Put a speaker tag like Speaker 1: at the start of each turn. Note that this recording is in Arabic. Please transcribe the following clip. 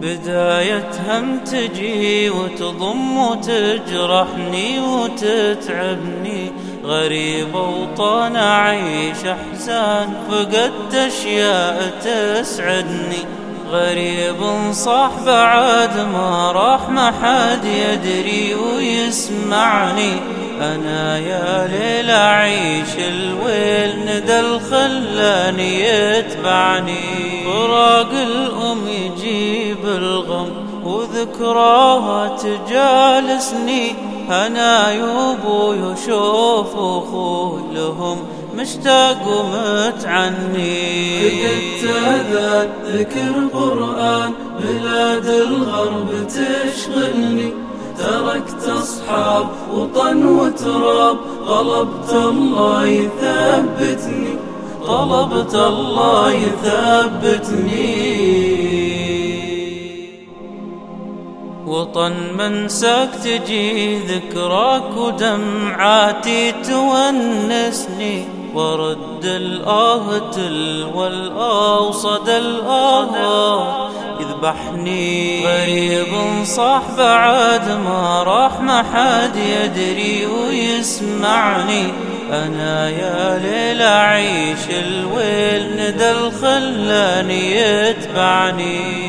Speaker 1: بداية هم تجي وتضم وتجرحني وتتعبني. غريب وطن أعيش أحزان فقدت أشياء تسعدني. غريب صح بعد ما راح ما حد يدري ويسمعني. أنا يا ليل أعيش الويل ندى الخلاني يتبعني. فراق الأم يجيب الغم وذكراها تجالسني. أنا يوبو يشوف أخوي لهم مشتاق ومتعني
Speaker 2: أذان ذكر قرآن بلاد الغرب تشغلني. تركت أصحاب وطن وتراب غلبت الله يثبتني. طلبت الله يثبتني.
Speaker 1: وطن منساك تجي ذكراك ودمعاتي تونسني. ورد الآه تلو الآه الآه يذبحني غريب صح بعد ما راح ما حد يدري ويسمعني. أنا يا ليل أعيش الويل ندى الخلاني يتبعني.